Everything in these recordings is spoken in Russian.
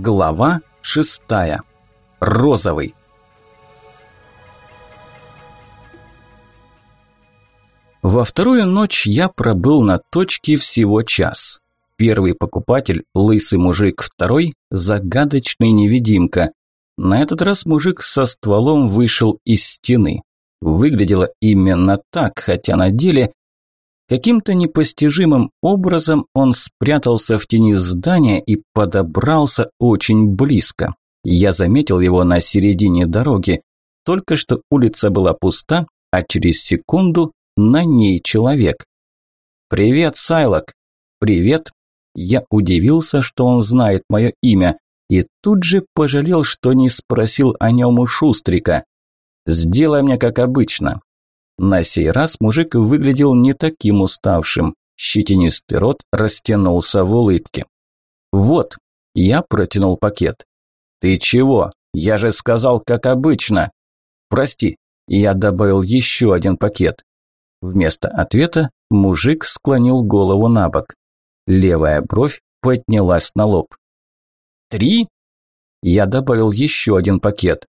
Глава шестая. Розовый. Во вторую ночь я пробыл на точке всего час. Первый покупатель – лысый мужик, второй – загадочный невидимка. На этот раз мужик со стволом вышел из стены. Выглядело именно так, хотя на деле Каким-то непостижимым образом он спрятался в тени здания и подобрался очень близко. Я заметил его на середине дороги. Только что улица была пуста, а через секунду на ней человек. «Привет, Сайлок!» «Привет!» Я удивился, что он знает мое имя, и тут же пожалел, что не спросил о нем у Шустрика. «Сделай мне как обычно. На сей раз мужик выглядел не таким уставшим. Щетинистый рот растянулся в улыбке. «Вот», – я протянул пакет. «Ты чего? Я же сказал, как обычно». «Прости», – я добавил еще один пакет. Вместо ответа мужик склонил голову на бок. Левая бровь поднялась на лоб. «Три?» Я добавил еще один пакет.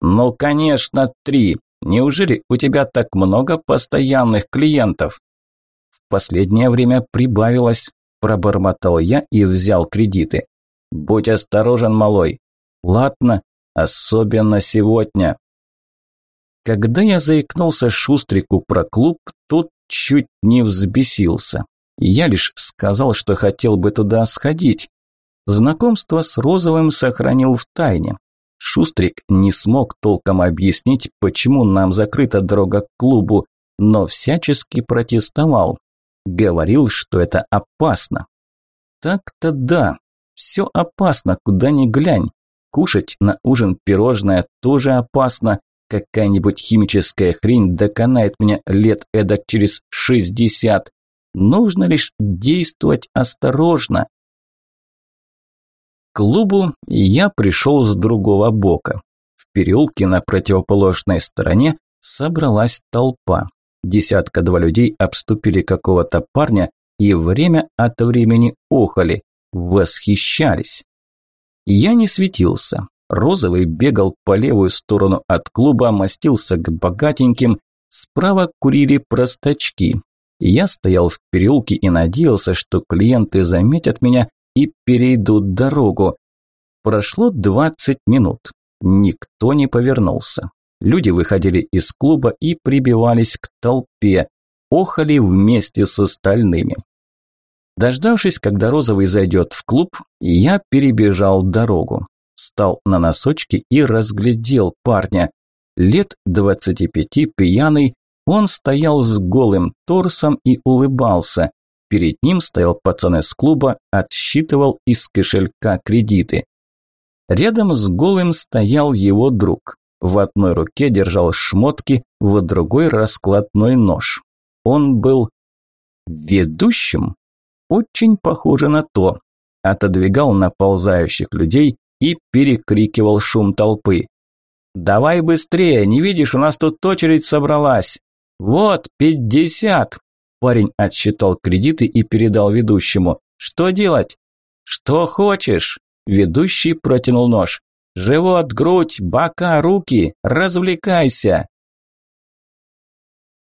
«Ну, конечно, три. Неужели у тебя так много постоянных клиентов? В последнее время прибавилось, пробормотал я и взял кредиты. Будь осторожен, малой. Ладно, особенно сегодня. Когда я заикнулся Шустрику про клуб, тот чуть не взбесился. Я лишь сказал, что хотел бы туда сходить. Знакомство с Розовым сохранил в тайне. Шустрик не смог толком объяснить, почему нам закрыта дорога к клубу, но всячески протестовал. Говорил, что это опасно. Так-то да, все опасно, куда ни глянь. Кушать на ужин пирожное тоже опасно. Какая-нибудь химическая хрень доконает меня лет эдак через шестьдесят. Нужно лишь действовать осторожно клубу я пришел с другого бока. В переулке на противоположной стороне собралась толпа. Десятка-два людей обступили какого-то парня и время от времени охали, восхищались. Я не светился. Розовый бегал по левую сторону от клуба, мастился к богатеньким, справа курили простачки. Я стоял в переулке и надеялся, что клиенты заметят меня и перейдут дорогу. Прошло 20 минут. Никто не повернулся. Люди выходили из клуба и прибивались к толпе, охали вместе с остальными. Дождавшись, когда Розовый зайдет в клуб, я перебежал дорогу. Встал на носочки и разглядел парня. Лет 25 пьяный, он стоял с голым торсом и улыбался. Перед ним стоял пацан из клуба, отсчитывал из кошелька кредиты. Рядом с голым стоял его друг. В одной руке держал шмотки, в другой раскладной нож. Он был ведущим, очень похоже на то. Отодвигал наползающих людей и перекрикивал шум толпы. «Давай быстрее, не видишь, у нас тут очередь собралась!» «Вот, пятьдесят!» Парень отсчитал кредиты и передал ведущему. «Что делать?» «Что хочешь?» Ведущий протянул нож. «Живот, грудь, бока, руки! Развлекайся!»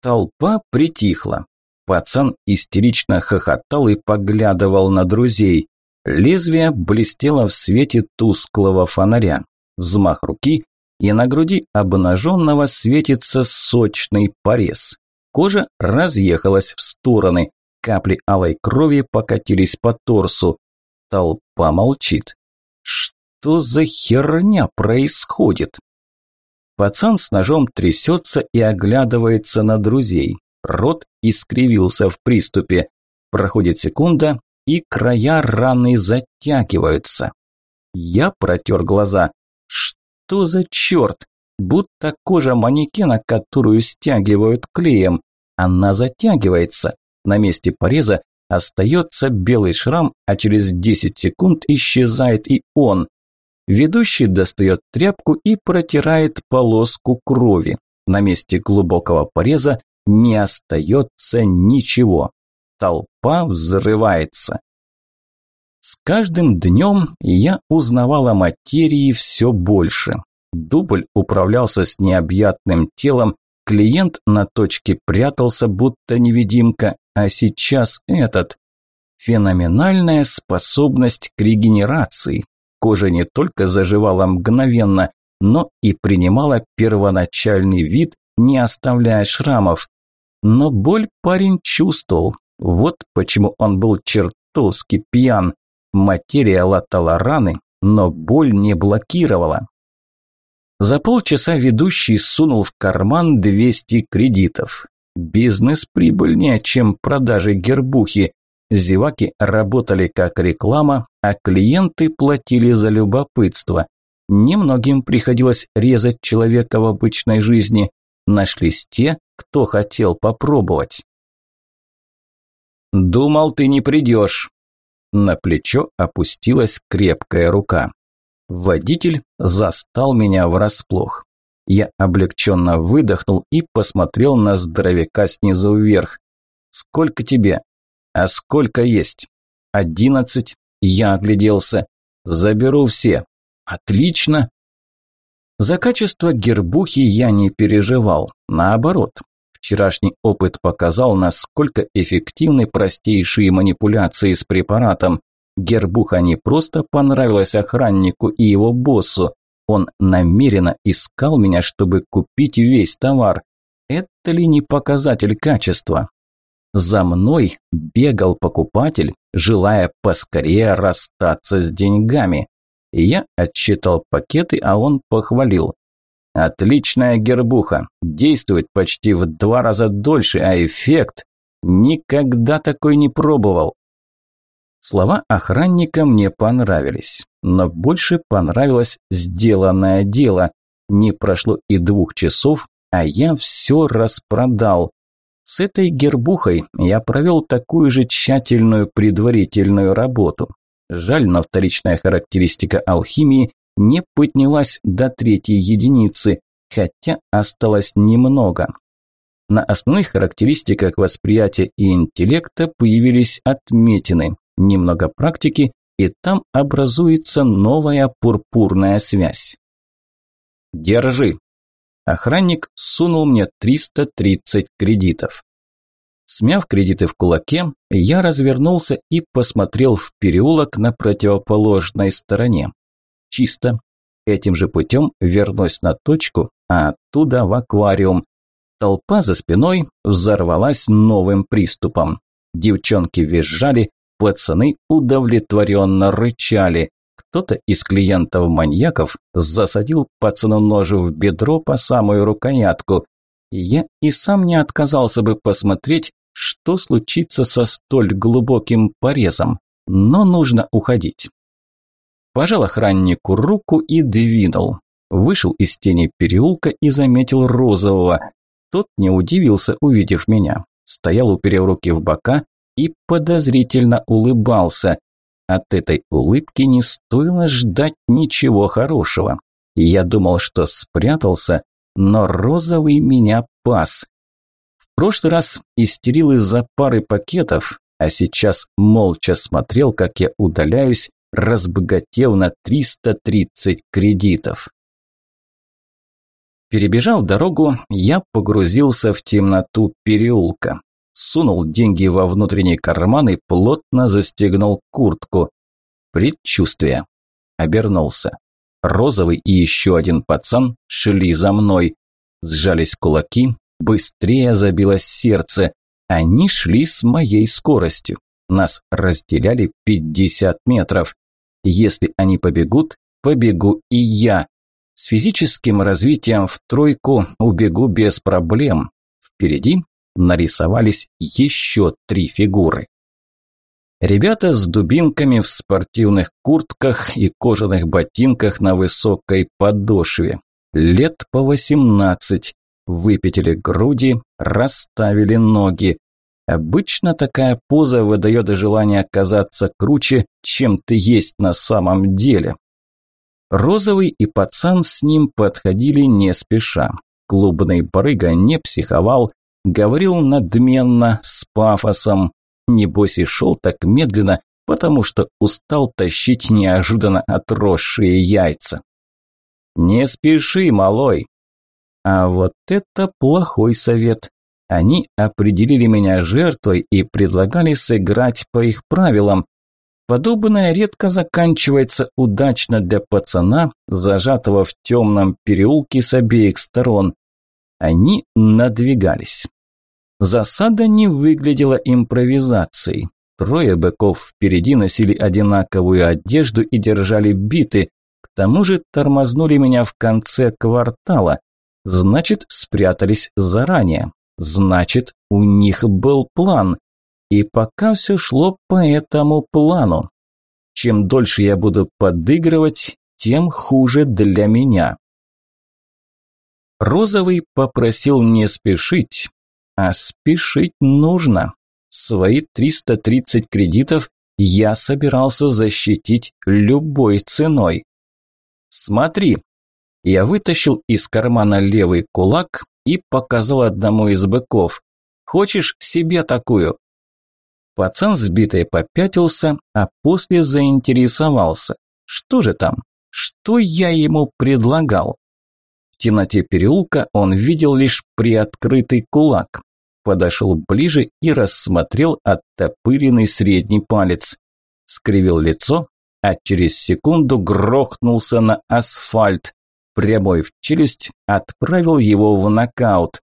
Толпа притихла. Пацан истерично хохотал и поглядывал на друзей. Лезвие блестело в свете тусклого фонаря. Взмах руки, и на груди обнаженного светится сочный порез. Кожа разъехалась в стороны. Капли алой крови покатились по торсу. Толпа молчит. Что за херня происходит? Пацан с ножом трясется и оглядывается на друзей. Рот искривился в приступе. Проходит секунда, и края раны затягиваются. Я протер глаза. Что за черт? Будто кожа манекена, которую стягивают клеем. Она затягивается. На месте пореза остается белый шрам, а через 10 секунд исчезает и он. Ведущий достает тряпку и протирает полоску крови. На месте глубокого пореза не остается ничего. Толпа взрывается. С каждым днем я узнавал о материи все больше. Дубль управлялся с необъятным телом, клиент на точке прятался, будто невидимка, а сейчас этот. Феноменальная способность к регенерации. Кожа не только заживала мгновенно, но и принимала первоначальный вид, не оставляя шрамов. Но боль парень чувствовал. Вот почему он был чертовски пьян. Материя латала раны, но боль не блокировала. За полчаса ведущий сунул в карман 200 кредитов. Бизнес прибыльнее, чем продажи гербухи. Зеваки работали как реклама, а клиенты платили за любопытство. Немногим приходилось резать человека в обычной жизни. Нашлись те, кто хотел попробовать. «Думал, ты не придешь». На плечо опустилась крепкая рука. Водитель застал меня врасплох. Я облегченно выдохнул и посмотрел на здоровяка снизу вверх. «Сколько тебе?» «А сколько есть?» «Одиннадцать». Я огляделся. «Заберу все». «Отлично». За качество гербухи я не переживал. Наоборот, вчерашний опыт показал, насколько эффективны простейшие манипуляции с препаратом. Гербуха не просто понравилась охраннику и его боссу, он намеренно искал меня, чтобы купить весь товар. Это ли не показатель качества? За мной бегал покупатель, желая поскорее расстаться с деньгами. Я отчитал пакеты, а он похвалил. Отличная гербуха, действует почти в два раза дольше, а эффект никогда такой не пробовал. Слова охранника мне понравились, но больше понравилось сделанное дело. Не прошло и двух часов, а я все распродал. С этой гербухой я провел такую же тщательную предварительную работу. Жаль, но вторичная характеристика алхимии не поднялась до третьей единицы, хотя осталось немного. На основных характеристиках восприятия и интеллекта появились отметины немного практики, и там образуется новая пурпурная связь. Держи. Охранник сунул мне 330 кредитов. Смяв кредиты в кулаке, я развернулся и посмотрел в переулок на противоположной стороне. Чисто. Этим же путем вернусь на точку, а оттуда в аквариум. Толпа за спиной взорвалась новым приступом. Девчонки визжали, Пацаны удовлетворенно рычали. Кто-то из клиентов-маньяков засадил пацану ножу в бедро по самую рукоятку. Я и сам не отказался бы посмотреть, что случится со столь глубоким порезом, но нужно уходить. Пожал охраннику руку и двинул. Вышел из тени переулка и заметил розового. Тот не удивился, увидев меня. Стоял, уперев руки в бока, и подозрительно улыбался. От этой улыбки не стоило ждать ничего хорошего. Я думал, что спрятался, но розовый меня пас. В прошлый раз истерил из-за пары пакетов, а сейчас молча смотрел, как я удаляюсь, разбогатев на 330 кредитов. Перебежав дорогу, я погрузился в темноту переулка сунул деньги во внутренний карман и плотно застегнул куртку. Предчувствие. Обернулся. Розовый и еще один пацан шли за мной. Сжались кулаки, быстрее забилось сердце. Они шли с моей скоростью. Нас разделяли 50 метров. Если они побегут, побегу и я. С физическим развитием в тройку убегу без проблем. Впереди нарисовались еще три фигуры. Ребята с дубинками в спортивных куртках и кожаных ботинках на высокой подошве. Лет по восемнадцать. Выпятили груди, расставили ноги. Обычно такая поза выдает желание оказаться круче, чем ты есть на самом деле. Розовый и пацан с ним подходили не спеша. Клубный барыга не психовал, Говорил надменно, с пафосом. Небось и шел так медленно, потому что устал тащить неожиданно отросшие яйца. «Не спеши, малой!» А вот это плохой совет. Они определили меня жертвой и предлагали сыграть по их правилам. Подобное редко заканчивается удачно для пацана, зажатого в темном переулке с обеих сторон. Они надвигались. Засада не выглядела импровизацией. Трое быков впереди носили одинаковую одежду и держали биты. К тому же тормознули меня в конце квартала. Значит, спрятались заранее. Значит, у них был план. И пока все шло по этому плану. Чем дольше я буду подыгрывать, тем хуже для меня. Розовый попросил не спешить, а спешить нужно. Свои 330 кредитов я собирался защитить любой ценой. Смотри, я вытащил из кармана левый кулак и показал одному из быков. Хочешь себе такую? Пацан сбитый попятился, а после заинтересовался. Что же там? Что я ему предлагал? Темноте переулка он видел лишь приоткрытый кулак. Подошел ближе и рассмотрел оттопыренный средний палец. Скривил лицо, а через секунду грохнулся на асфальт. Прямой в челюсть отправил его в нокаут.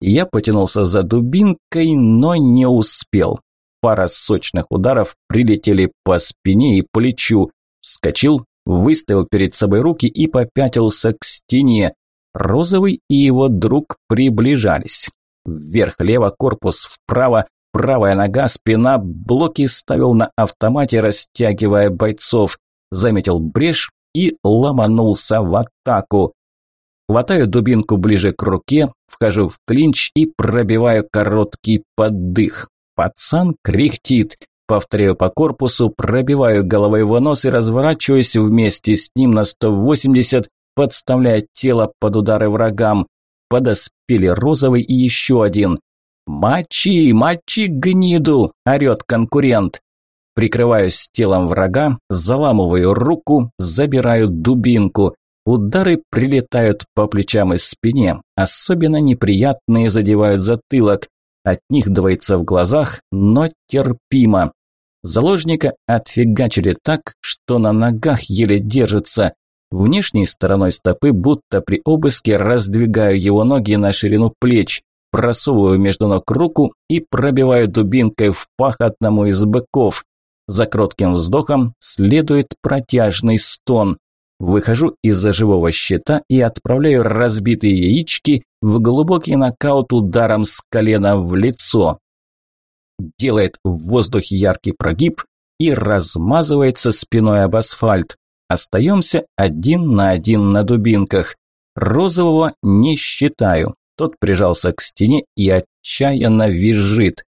Я потянулся за дубинкой, но не успел. Пара сочных ударов прилетели по спине и плечу. Вскочил, выставил перед собой руки и попятился к стене. Розовый и его друг приближались. Вверх-лево, корпус вправо, правая нога, спина, блоки ставил на автомате, растягивая бойцов. Заметил брешь и ломанулся в атаку. Хватаю дубинку ближе к руке, вхожу в клинч и пробиваю короткий поддых. Пацан кряхтит. Повторяю по корпусу, пробиваю головой в нос и разворачиваюсь вместе с ним на 180, подставляя тело под удары врагам. Подоспели розовый и еще один. «Мочи, мочи гниду!» – орет конкурент. Прикрываюсь телом врага, заламываю руку, забираю дубинку. Удары прилетают по плечам и спине, особенно неприятные задевают затылок. От них двоится в глазах, но терпимо. Заложника отфигачили так, что на ногах еле держится. Внешней стороной стопы, будто при обыске, раздвигаю его ноги на ширину плеч, просовываю между ног руку и пробиваю дубинкой в пах одному из быков. За кротким вздохом следует протяжный стон. Выхожу из-за живого щита и отправляю разбитые яички в глубокий нокаут ударом с колена в лицо. Делает в воздухе яркий прогиб и размазывается спиной об асфальт. Остаемся один на один на дубинках. Розового не считаю. Тот прижался к стене и отчаянно визжит.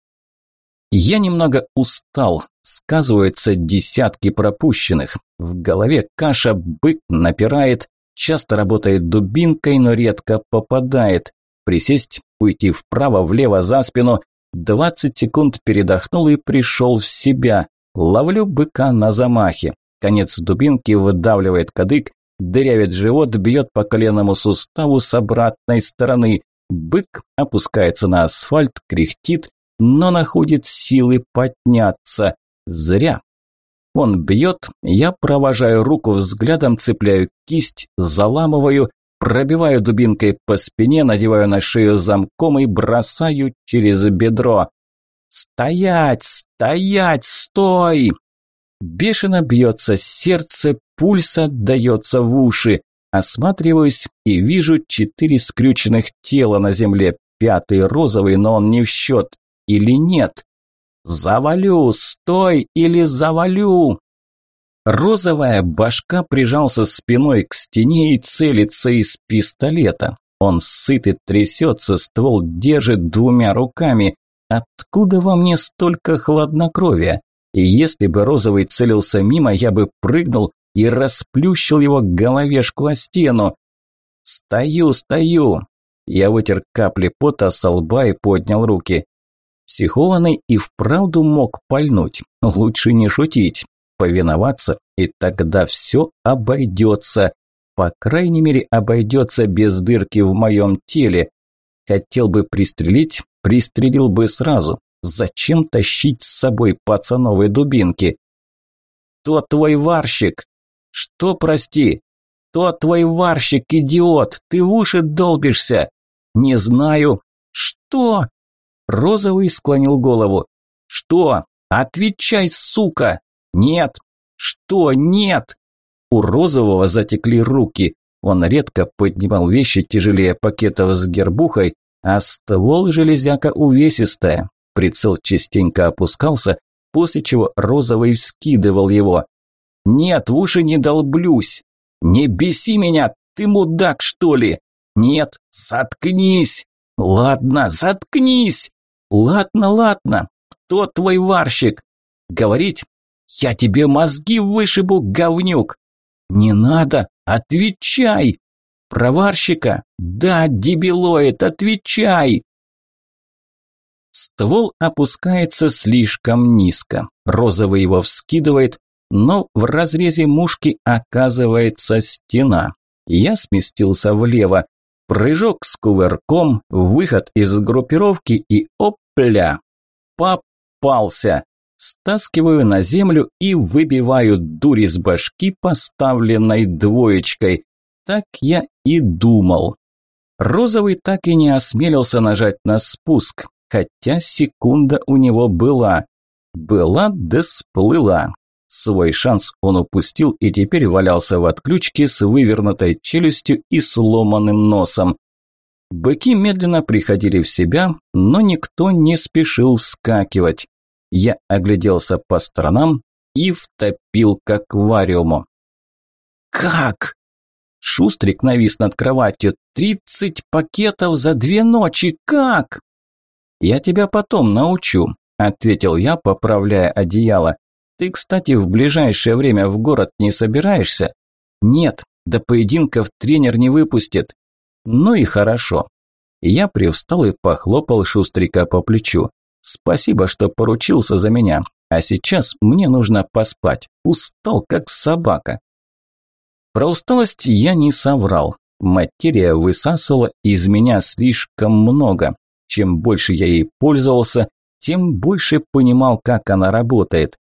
Я немного устал. Сказываются десятки пропущенных. В голове каша, бык напирает. Часто работает дубинкой, но редко попадает. Присесть, уйти вправо, влево, за спину. Двадцать секунд передохнул и пришел в себя. Ловлю быка на замахе. Конец дубинки выдавливает кадык, дырявит живот, бьет по коленному суставу с обратной стороны. Бык опускается на асфальт, кряхтит, но находит силы подняться. Зря. Он бьет, я провожаю руку взглядом, цепляю кисть, заламываю, пробиваю дубинкой по спине, надеваю на шею замком и бросаю через бедро. «Стоять! Стоять! Стой!» Бешено бьется сердце, пульс отдается в уши. Осматриваюсь и вижу четыре скрюченных тела на земле. Пятый розовый, но он не в счет. Или нет? «Завалю! Стой! Или завалю!» Розовая башка прижался спиной к стене и целится из пистолета. Он сыт и трясется, ствол держит двумя руками. Откуда во мне столько хладнокровия? И если бы Розовый целился мимо, я бы прыгнул и расплющил его головешку о стену. «Стою, стою!» Я вытер капли пота со лба и поднял руки. Психованный и вправду мог пальнуть. Лучше не шутить. Повиноваться, и тогда все обойдется. По крайней мере, обойдется без дырки в моем теле. Хотел бы пристрелить, пристрелил бы сразу. Зачем тащить с собой пацановые дубинки? «Кто твой варщик?» «Что, прости?» «Кто твой варщик, идиот? Ты в уши долбишься?» «Не знаю». «Что?» Розовый склонил голову. «Что? Отвечай, сука!» «Нет!» «Что? Нет!» У Розового затекли руки. Он редко поднимал вещи тяжелее пакетов с гербухой, а ствол железяка увесистая. Прицел частенько опускался, после чего Розовый вскидывал его. «Нет, в уши не долблюсь! Не беси меня, ты мудак, что ли? Нет, заткнись! Ладно, заткнись! Ладно, ладно, кто твой варщик? Говорить? Я тебе мозги вышибу, говнюк! Не надо, отвечай! Про варщика? Да, дебилоид, отвечай!» Ствол опускается слишком низко. Розовый его вскидывает, но в разрезе мушки оказывается стена. Я сместился влево. Прыжок с кувырком, выход из группировки и опля! Попался! Стаскиваю на землю и выбиваю дури с башки, поставленной двоечкой. Так я и думал. Розовый так и не осмелился нажать на спуск хотя секунда у него была. Была да сплыла. Свой шанс он упустил и теперь валялся в отключке с вывернутой челюстью и сломанным носом. Быки медленно приходили в себя, но никто не спешил вскакивать. Я огляделся по сторонам и втопил к аквариуму. «Как?» Шустрик навис над кроватью. «Тридцать пакетов за две ночи! Как?» «Я тебя потом научу», – ответил я, поправляя одеяло. «Ты, кстати, в ближайшее время в город не собираешься?» «Нет, до поединков тренер не выпустит». «Ну и хорошо». Я привстал и похлопал Шустрика по плечу. «Спасибо, что поручился за меня. А сейчас мне нужно поспать. Устал, как собака». Про усталость я не соврал. Материя высасывала из меня слишком много. Чем больше я ей пользовался, тем больше понимал, как она работает.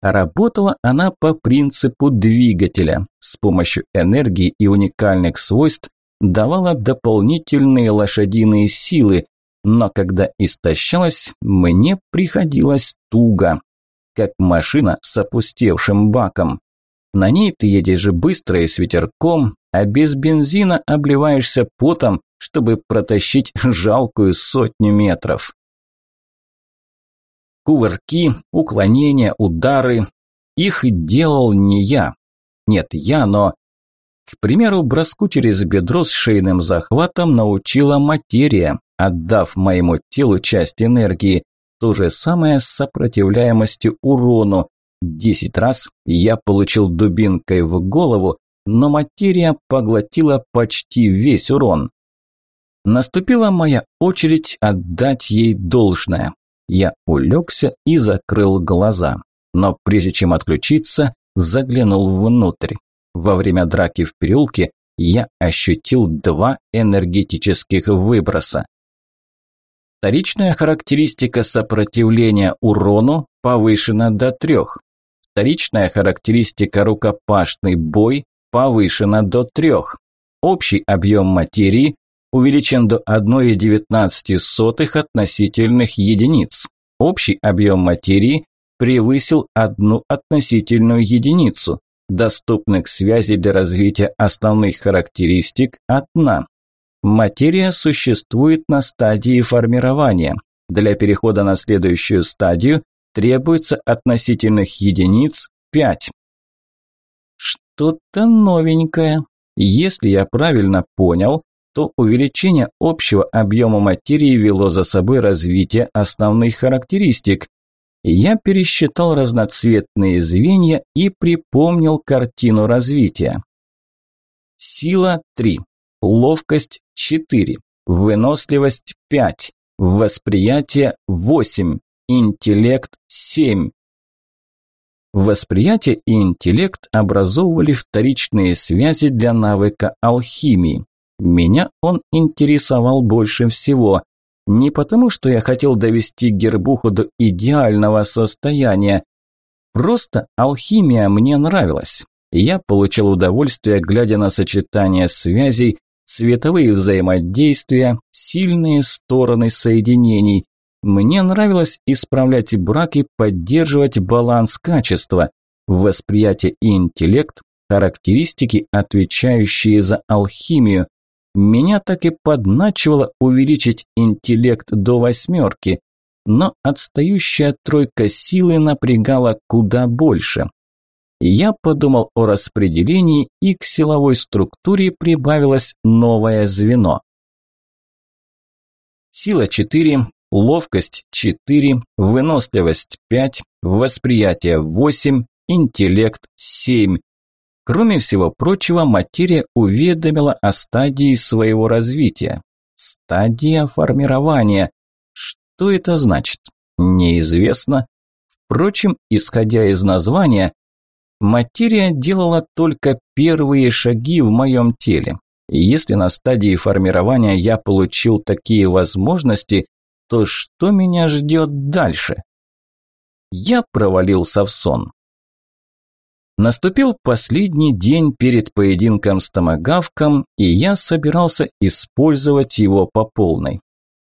работала она по принципу двигателя. С помощью энергии и уникальных свойств давала дополнительные лошадиные силы, но когда истощалась, мне приходилось туго, как машина с опустевшим баком. На ней ты едешь быстро и с ветерком, а без бензина обливаешься потом, чтобы протащить жалкую сотню метров. Кувырки, уклонения, удары. Их делал не я. Нет, я, но... К примеру, броску через бедро с шейным захватом научила материя, отдав моему телу часть энергии. То же самое с сопротивляемостью урону. Десять раз я получил дубинкой в голову, но материя поглотила почти весь урон. Наступила моя очередь отдать ей должное. Я улегся и закрыл глаза. Но прежде чем отключиться, заглянул внутрь. Во время драки в переулке я ощутил два энергетических выброса. Вторичная характеристика сопротивления урону повышена до трех. Вторичная характеристика рукопашный бой повышена до трех. Общий объем материи увеличен до 1,19 относительных единиц. Общий объем материи превысил одну относительную единицу. Доступных связей для развития основных характеристик – одна. Материя существует на стадии формирования. Для перехода на следующую стадию требуется относительных единиц 5. Что-то новенькое. Если я правильно понял, то увеличение общего объема материи вело за собой развитие основных характеристик. Я пересчитал разноцветные звенья и припомнил картину развития. Сила 3, ловкость 4, выносливость 5, Восприятие 8. Интеллект 7. Восприятие и интеллект образовывали вторичные связи для навыка алхимии. Меня он интересовал больше всего. Не потому, что я хотел довести гербуху до идеального состояния. Просто алхимия мне нравилась. Я получил удовольствие, глядя на сочетание связей, цветовые взаимодействия, сильные стороны соединений. Мне нравилось исправлять брак и поддерживать баланс качества, восприятие и интеллект, характеристики, отвечающие за алхимию. Меня так и подначивало увеличить интеллект до восьмерки, но отстающая тройка силы напрягала куда больше. Я подумал о распределении, и к силовой структуре прибавилось новое звено. Сила 4, ловкость 4, выносливость 5, восприятие 8, интеллект 7. Кроме всего прочего, материя уведомила о стадии своего развития. Стадия формирования. Что это значит? Неизвестно. Впрочем, исходя из названия, материя делала только первые шаги в моем теле. И если на стадии формирования я получил такие возможности, то что меня ждет дальше? Я провалился в сон. Наступил последний день перед поединком с томагавком, и я собирался использовать его по полной.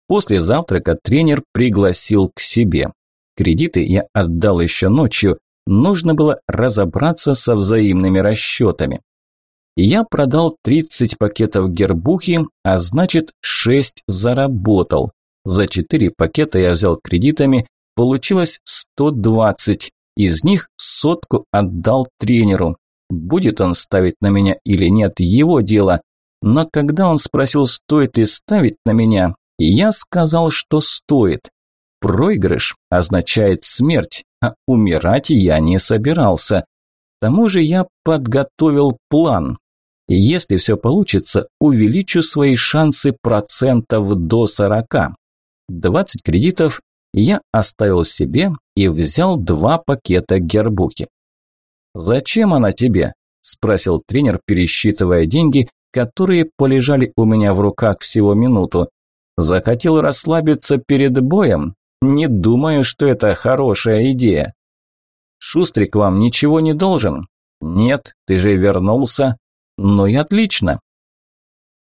После завтрака тренер пригласил к себе. Кредиты я отдал еще ночью, нужно было разобраться со взаимными расчетами. Я продал 30 пакетов гербухи, а значит 6 заработал. За 4 пакета я взял кредитами, получилось 120, из них сотку отдал тренеру. Будет он ставить на меня или нет, его дело. Но когда он спросил, стоит ли ставить на меня, я сказал, что стоит. Проигрыш означает смерть, а умирать я не собирался. К тому же я подготовил план. Если все получится, увеличу свои шансы процентов до 40. 20 кредитов я оставил себе и взял два пакета гербухи. «Зачем она тебе?» – спросил тренер, пересчитывая деньги, которые полежали у меня в руках всего минуту. «Захотел расслабиться перед боем? Не думаю, что это хорошая идея». «Шустрик вам ничего не должен?» «Нет, ты же вернулся». «Ну и отлично.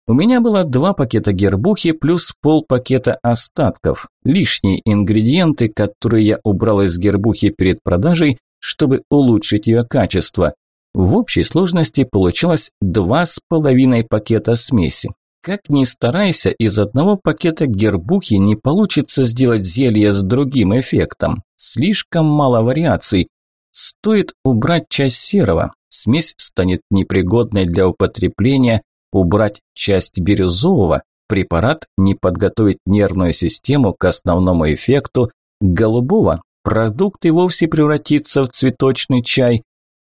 У меня было два пакета гербухи плюс полпакета остатков. Лишние ингредиенты, которые я убрал из гербухи перед продажей, чтобы улучшить ее качество. В общей сложности получилось два с половиной пакета смеси. Как ни старайся, из одного пакета гербухи не получится сделать зелье с другим эффектом. Слишком мало вариаций. Стоит убрать часть серого, смесь станет непригодной для употребления, убрать часть бирюзового, препарат не подготовить нервную систему к основному эффекту, голубого продукт и вовсе превратится в цветочный чай.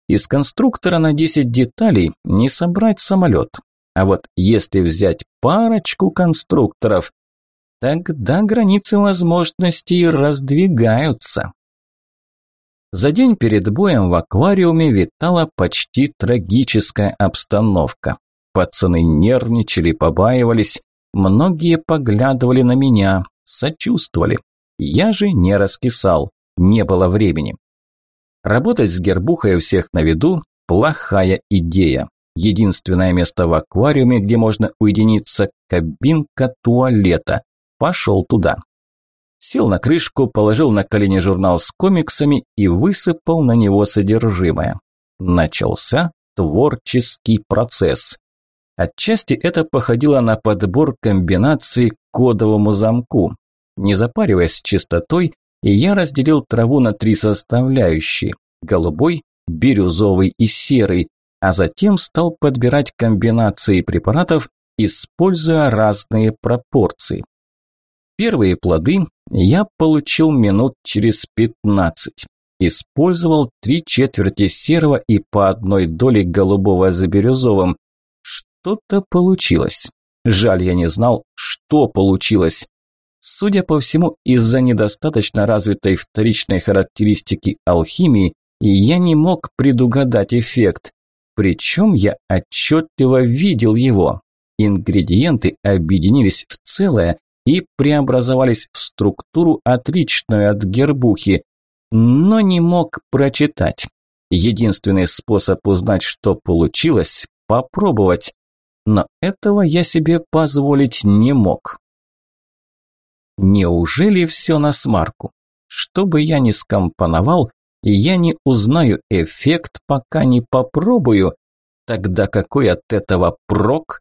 Из конструктора на 10 деталей не собрать самолет. А вот если взять парочку конструкторов, тогда границы возможностей раздвигаются. За день перед боем в аквариуме витала почти трагическая обстановка. Пацаны нервничали, побаивались, многие поглядывали на меня, сочувствовали. Я же не раскисал, не было времени. Работать с гербухой у всех на виду – плохая идея. Единственное место в аквариуме, где можно уединиться – кабинка туалета. Пошел туда. Сел на крышку, положил на колени журнал с комиксами и высыпал на него содержимое. Начался творческий процесс. Отчасти это походило на подбор комбинаций к кодовому замку. Не запариваясь с чистотой, я разделил траву на три составляющие – голубой, бирюзовый и серый, а затем стал подбирать комбинации препаратов, используя разные пропорции. Первые плоды я получил минут через 15. Использовал три четверти серого и по одной доле голубого за бирюзовым, что-то получилось. Жаль, я не знал, что получилось. Судя по всему, из-за недостаточно развитой вторичной характеристики алхимии я не мог предугадать эффект. Причем я отчетливо видел его. Ингредиенты объединились в целое и преобразовались в структуру, отличную от гербухи, но не мог прочитать. Единственный способ узнать, что получилось – попробовать. Но этого я себе позволить не мог. Неужели все на смарку? Что бы я ни скомпоновал, я не узнаю эффект, пока не попробую. Тогда какой от этого прок?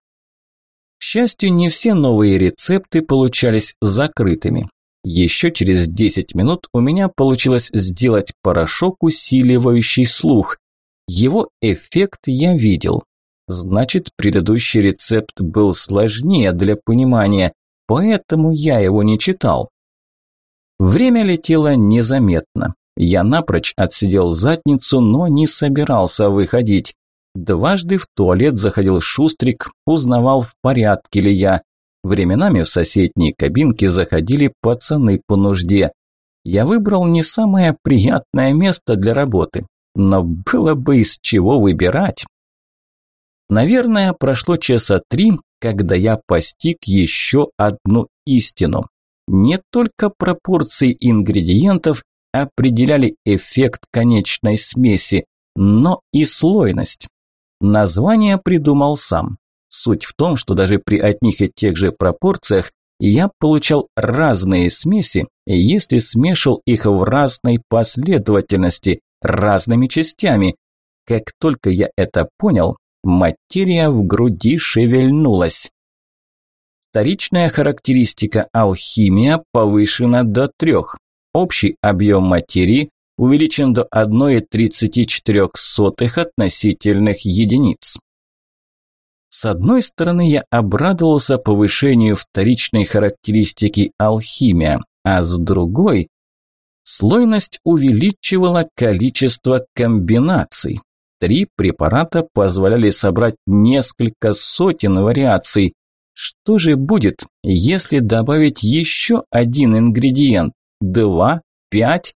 К счастью, не все новые рецепты получались закрытыми. Еще через 10 минут у меня получилось сделать порошок, усиливающий слух. Его эффект я видел. Значит, предыдущий рецепт был сложнее для понимания, поэтому я его не читал. Время летело незаметно. Я напрочь отсидел задницу, но не собирался выходить. Дважды в туалет заходил Шустрик, узнавал, в порядке ли я. Временами в соседней кабинке заходили пацаны по нужде. Я выбрал не самое приятное место для работы, но было бы из чего выбирать. Наверное, прошло часа три, когда я постиг еще одну истину. Не только пропорции ингредиентов определяли эффект конечной смеси, но и слойность. Название придумал сам. Суть в том, что даже при одних и тех же пропорциях я получал разные смеси, если смешивал их в разной последовательности, разными частями. Как только я это понял, материя в груди шевельнулась. Вторичная характеристика алхимия повышена до трех. Общий объем материи увеличен до 1,34 относительных единиц. С одной стороны, я обрадовался повышению вторичной характеристики алхимия, а с другой – слойность увеличивала количество комбинаций. Три препарата позволяли собрать несколько сотен вариаций. Что же будет, если добавить еще один ингредиент? Два? Пять?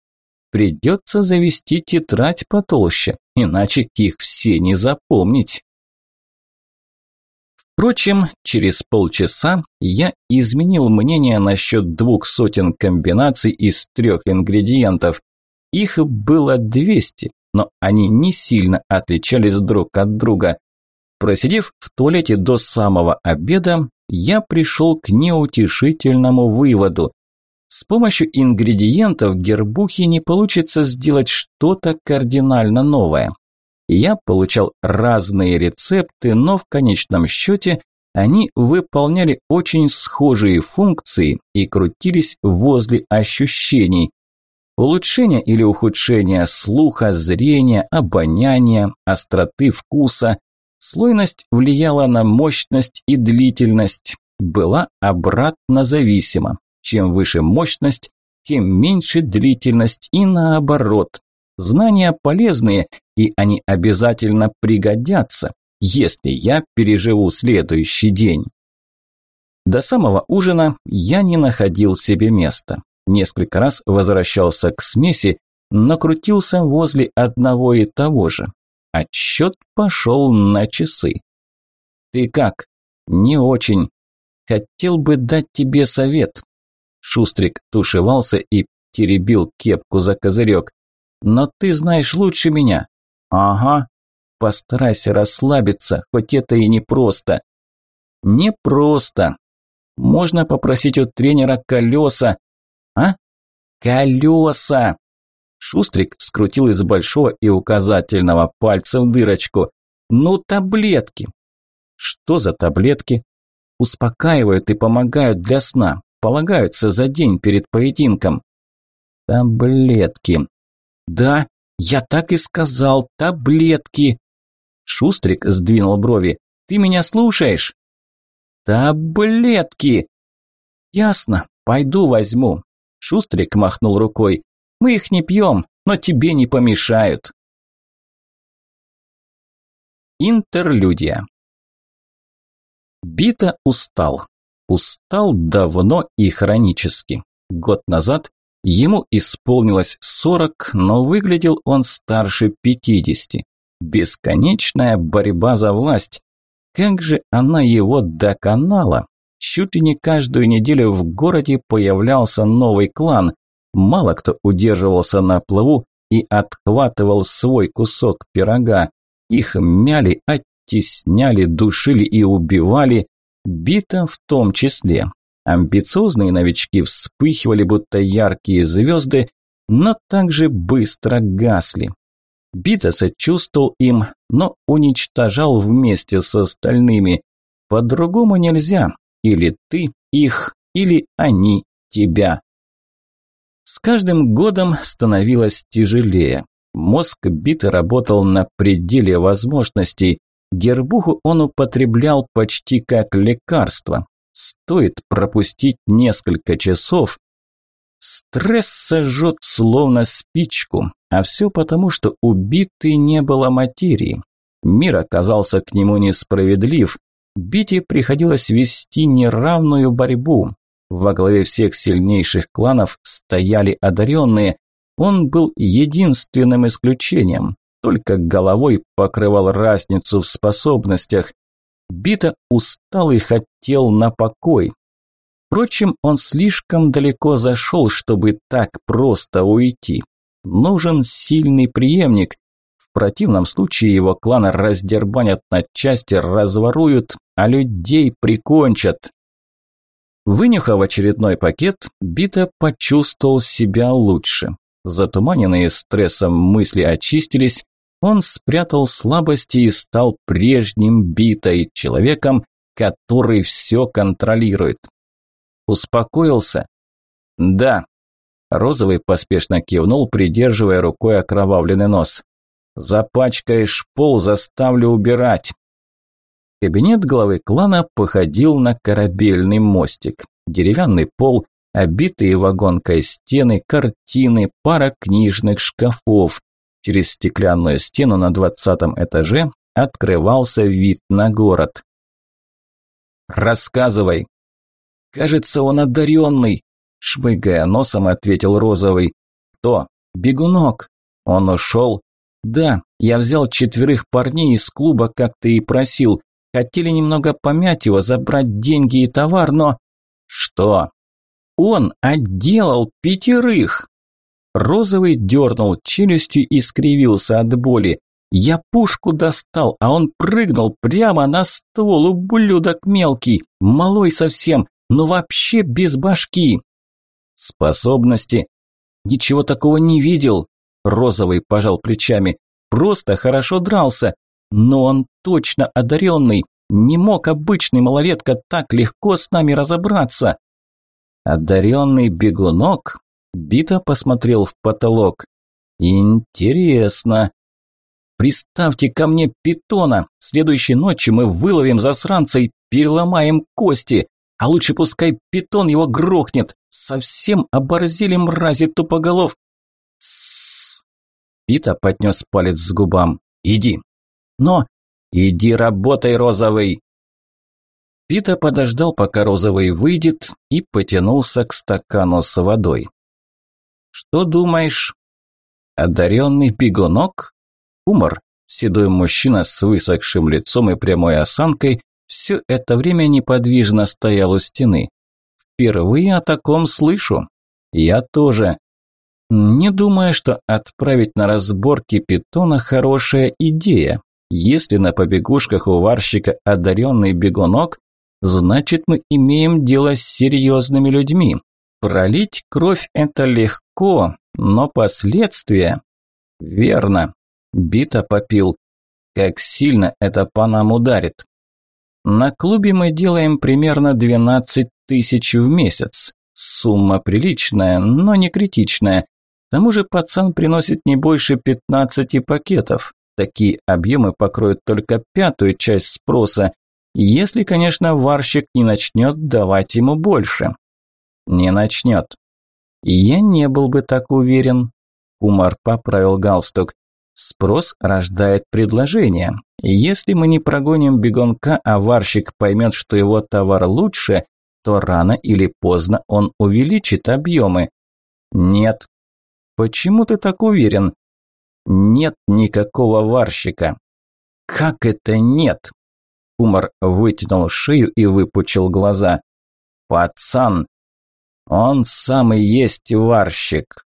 Придется завести тетрадь потолще, иначе их все не запомнить. Впрочем, через полчаса я изменил мнение насчет двух сотен комбинаций из трех ингредиентов. Их было 200, но они не сильно отличались друг от друга. Просидев в туалете до самого обеда, я пришел к неутешительному выводу. С помощью ингредиентов гербухи не получится сделать что-то кардинально новое. Я получал разные рецепты, но в конечном счете они выполняли очень схожие функции и крутились возле ощущений. Улучшение или ухудшение слуха, зрения, обоняния, остроты вкуса. Слойность влияла на мощность и длительность, была обратно зависима. Чем выше мощность, тем меньше длительность и наоборот. Знания полезные, и они обязательно пригодятся, если я переживу следующий день. До самого ужина я не находил себе места. Несколько раз возвращался к смеси, но крутился возле одного и того же. Отсчет пошел на часы. «Ты как?» «Не очень. Хотел бы дать тебе совет». Шустрик тушевался и теребил кепку за козырек. «Но ты знаешь лучше меня. Ага. Постарайся расслабиться, хоть это и непросто. Непросто. Можно попросить у тренера колеса. Колеса. Шустрик скрутил из большого и указательного пальцев дырочку. Ну, таблетки. Что за таблетки? Успокаивают и помогают для сна. Полагаются за день перед поединком. Таблетки. Да, «Я так и сказал, таблетки!» Шустрик сдвинул брови. «Ты меня слушаешь?» «Таблетки!» «Ясно, пойду возьму». Шустрик махнул рукой. «Мы их не пьем, но тебе не помешают». Интерлюдия Бита устал. Устал давно и хронически. Год назад ему исполнилось 40, но выглядел он старше 50. Бесконечная борьба за власть. Как же она его доконала? Чуть ли не каждую неделю в городе появлялся новый клан. Мало кто удерживался на плаву и отхватывал свой кусок пирога. Их мяли, оттесняли, душили и убивали, бита в том числе. Амбициозные новички вспыхивали, будто яркие звезды, но также быстро гасли. Бита сочувствовал им, но уничтожал вместе с остальными. По-другому нельзя. Или ты их, или они тебя. С каждым годом становилось тяжелее. Мозг Биты работал на пределе возможностей. Гербуху он употреблял почти как лекарство. Стоит пропустить несколько часов. Стресс сожжет словно спичку, а все потому, что убитый не было материи. Мир оказался к нему несправедлив. Бите приходилось вести неравную борьбу. Во главе всех сильнейших кланов стояли одаренные. Он был единственным исключением, только головой покрывал разницу в способностях. Бита устал и хотел на покой. Впрочем, он слишком далеко зашел, чтобы так просто уйти. Нужен сильный преемник. В противном случае его клан раздербанят на части, разворуют, а людей прикончат. Вынюхав очередной пакет, Бита почувствовал себя лучше. Затуманенные стрессом мысли очистились, он спрятал слабости и стал прежним битой человеком, который все контролирует. Успокоился? Да. Розовый поспешно кивнул, придерживая рукой окровавленный нос. Запачкаешь пол, заставлю убирать. Кабинет главы клана походил на корабельный мостик. Деревянный пол, обитые вагонкой стены, картины, пара книжных шкафов. Через стеклянную стену на двадцатом этаже открывался вид на город. «Рассказывай!» «Кажется, он одаренный!» Шмыгая носом, ответил Розовый. «Кто? Бегунок!» «Он ушел?» «Да, я взял четверых парней из клуба, как ты и просил. Хотели немного помять его, забрать деньги и товар, но...» «Что?» «Он отделал пятерых!» Розовый дернул челюстью и скривился от боли. Я пушку достал, а он прыгнул прямо на ствол, ублюдок мелкий, малой совсем, но вообще без башки. Способности? Ничего такого не видел. Розовый пожал плечами. Просто хорошо дрался. Но он точно одаренный. Не мог обычный малолетка так легко с нами разобраться. Одаренный бегунок? Бита посмотрел в потолок. Интересно. Приставьте ко мне питона. Следующей ночью мы выловим засранца и переломаем кости. А лучше пускай питон его грохнет. Совсем оборзели мрази тупоголов. Тссс. Пита поднес палец с губам. Иди. Но иди работай, розовый. Пита подождал, пока розовый выйдет, и потянулся к стакану с водой. Что думаешь? Одаренный бегунок? Умор, седой мужчина с высохшим лицом и прямой осанкой, все это время неподвижно стоял у стены. Впервые о таком слышу. Я тоже. Не думаю, что отправить на разборки питона хорошая идея. Если на побегушках у варщика одаренный бегунок, значит мы имеем дело с серьезными людьми. Пролить кровь – это легко, но последствия… Верно. Бита попил. Как сильно это по нам ударит. На клубе мы делаем примерно 12 тысяч в месяц. Сумма приличная, но не критичная. Тому же пацан приносит не больше 15 пакетов. Такие объемы покроют только пятую часть спроса, если, конечно, варщик не начнет давать ему больше не начнет. Я не был бы так уверен. Умар поправил галстук. Спрос рождает предложение. Если мы не прогоним бегунка, а варщик поймет, что его товар лучше, то рано или поздно он увеличит объемы. Нет. Почему ты так уверен? Нет никакого варщика. Как это нет? Умар вытянул шею и выпучил глаза. Пацан, он самый есть варщик.